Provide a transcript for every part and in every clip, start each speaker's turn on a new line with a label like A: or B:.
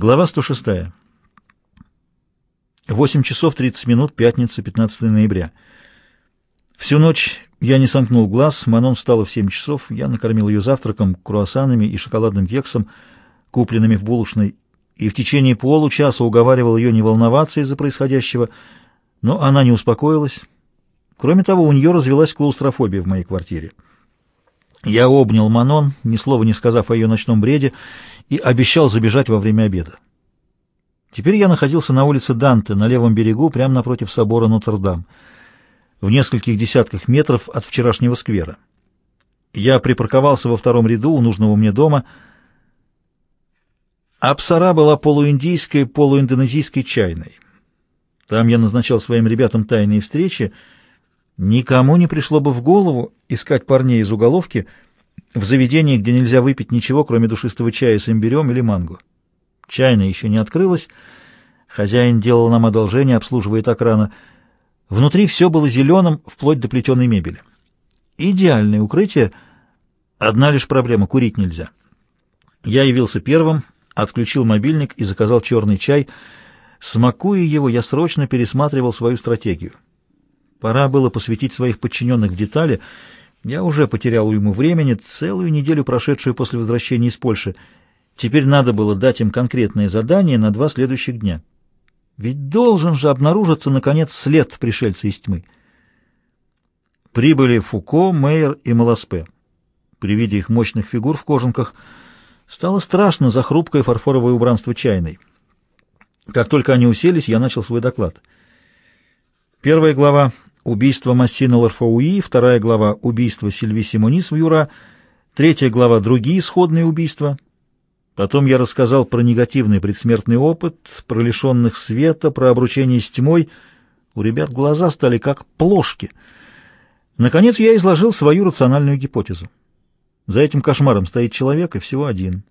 A: Глава 106. 8 часов 30 минут, пятница, 15 ноября. Всю ночь я не сомкнул глаз, Манон встала в 7 часов, я накормил ее завтраком, круассанами и шоколадным кексом, купленными в булочной, и в течение получаса уговаривал ее не волноваться из-за происходящего, но она не успокоилась. Кроме того, у нее развелась клаустрофобия в моей квартире. Я обнял Манон, ни слова не сказав о ее ночном бреде, и обещал забежать во время обеда. Теперь я находился на улице Данте, на левом берегу, прямо напротив собора Нотр-Дам, в нескольких десятках метров от вчерашнего сквера. Я припарковался во втором ряду у нужного мне дома. Апсара была полуиндийской, полуиндонезийской чайной. Там я назначал своим ребятам тайные встречи. Никому не пришло бы в голову искать парней из уголовки — в заведении, где нельзя выпить ничего, кроме душистого чая с имбирем или манго. Чайная еще не открылась. Хозяин делал нам одолжение, обслуживая так рано. Внутри все было зеленым, вплоть до плетеной мебели. Идеальное укрытие. Одна лишь проблема — курить нельзя. Я явился первым, отключил мобильник и заказал черный чай. Смакуя его, я срочно пересматривал свою стратегию. Пора было посвятить своих подчиненных в детали — я уже потерял ему времени, целую неделю, прошедшую после возвращения из Польши. Теперь надо было дать им конкретное задание на два следующих дня. Ведь должен же обнаружиться, наконец, след пришельца из тьмы. Прибыли Фуко, Мейер и Маласпе. При виде их мощных фигур в кожанках стало страшно за хрупкое фарфоровое убранство чайной. Как только они уселись, я начал свой доклад. Первая глава Убийство Массина Ларфауи, вторая глава «Убийство Сильви Симонис в Юра», третья глава «Другие исходные убийства». Потом я рассказал про негативный предсмертный опыт, про лишенных света, про обручение с тьмой. У ребят глаза стали как плошки. Наконец я изложил свою рациональную гипотезу. За этим кошмаром стоит человек, и всего один.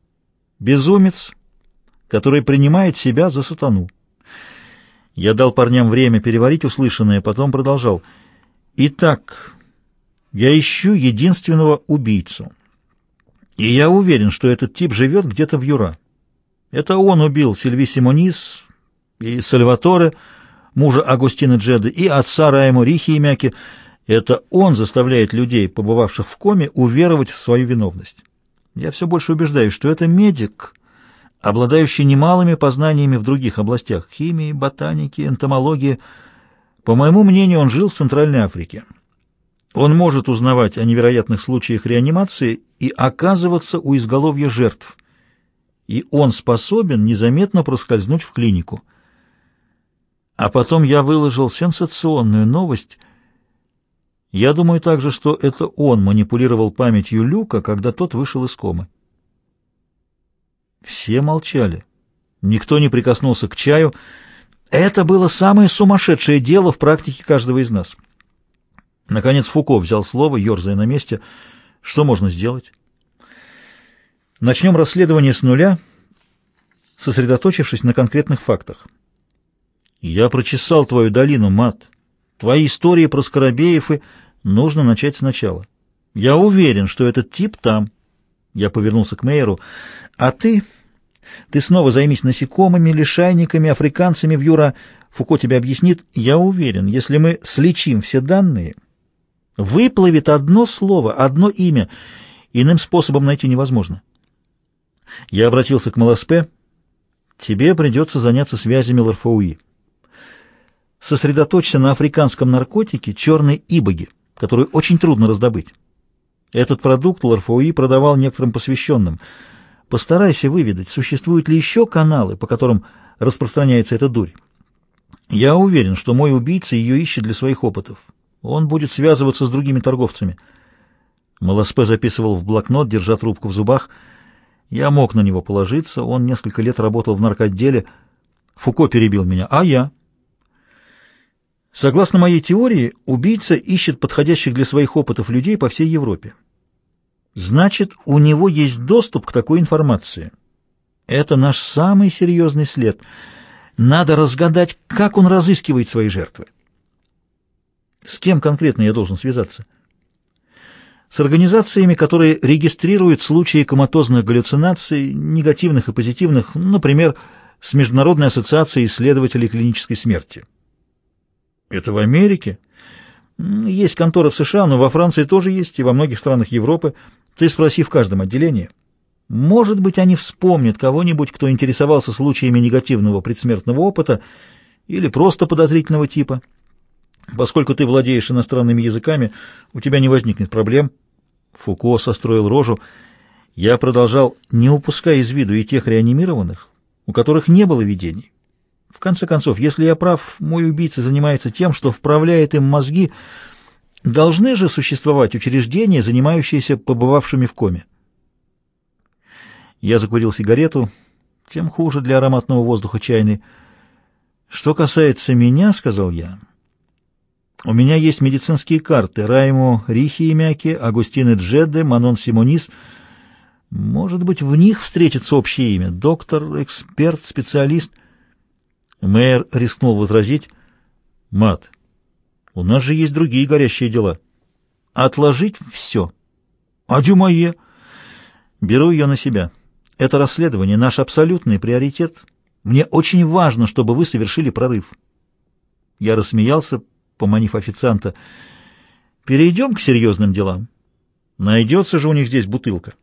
A: Безумец, который принимает себя за сатану. Я дал парням время переварить услышанное, потом продолжал. «Итак, я ищу единственного убийцу. И я уверен, что этот тип живет где-то в Юра. Это он убил Сильви Симонис и Сальваторе, мужа Агустина Джеда, и отца Раему Рихи и Мяки. Это он заставляет людей, побывавших в коме, уверовать в свою виновность. Я все больше убеждаюсь, что это медик, обладающий немалыми познаниями в других областях — химии, ботаники, энтомологии. По моему мнению, он жил в Центральной Африке. Он может узнавать о невероятных случаях реанимации и оказываться у изголовья жертв. И он способен незаметно проскользнуть в клинику. А потом я выложил сенсационную новость. Я думаю также, что это он манипулировал памятью Люка, когда тот вышел из комы. Все молчали. Никто не прикоснулся к чаю. Это было самое сумасшедшее дело в практике каждого из нас. Наконец Фуко взял слово, ерзая на месте. Что можно сделать? Начнем расследование с нуля, сосредоточившись на конкретных фактах. Я прочесал твою долину, Мат. Твои истории про Скоробеев и... Нужно начать сначала. Я уверен, что этот тип там. Я повернулся к Мейеру. А ты... Ты снова займись насекомыми, лишайниками, африканцами в Юра. Фуко тебе объяснит. Я уверен, если мы сличим все данные, выплывет одно слово, одно имя. Иным способом найти невозможно. Я обратился к Маласпе. Тебе придется заняться связями Ларфауи. Сосредоточься на африканском наркотике черной ибоги, которую очень трудно раздобыть. Этот продукт Ларфауи продавал некоторым посвященным. Постарайся выведать, существуют ли еще каналы, по которым распространяется эта дурь. Я уверен, что мой убийца ее ищет для своих опытов. Он будет связываться с другими торговцами. Маласпе записывал в блокнот, держа трубку в зубах. Я мог на него положиться, он несколько лет работал в наркотделе. Фуко перебил меня. А я? Согласно моей теории, убийца ищет подходящих для своих опытов людей по всей Европе. Значит, у него есть доступ к такой информации. Это наш самый серьезный след. Надо разгадать, как он разыскивает свои жертвы. С кем конкретно я должен связаться? С организациями, которые регистрируют случаи коматозных галлюцинаций, негативных и позитивных, например, с Международной ассоциацией исследователей клинической смерти. Это в Америке? Есть контора в США, но во Франции тоже есть, и во многих странах Европы. Ты спроси в каждом отделении. Может быть, они вспомнят кого-нибудь, кто интересовался случаями негативного предсмертного опыта или просто подозрительного типа. Поскольку ты владеешь иностранными языками, у тебя не возникнет проблем. Фуко состроил рожу. Я продолжал, не упуская из виду и тех реанимированных, у которых не было видений. В конце концов, если я прав, мой убийца занимается тем, что вправляет им мозги. Должны же существовать учреждения, занимающиеся побывавшими в коме. Я закурил сигарету, тем хуже для ароматного воздуха чайной. Что касается меня, — сказал я, — у меня есть медицинские карты Райму Рихиемяки, Агустины Джедде, Манон Симонис. Может быть, в них встретится общее имя. Доктор, эксперт, специалист — Мэр рискнул возразить. «Мат, у нас же есть другие горящие дела. Отложить все. А Дюмае?» «Беру ее на себя. Это расследование — наш абсолютный приоритет. Мне очень важно, чтобы вы совершили прорыв». Я рассмеялся, поманив официанта. «Перейдем к серьезным делам. Найдется же у них здесь бутылка».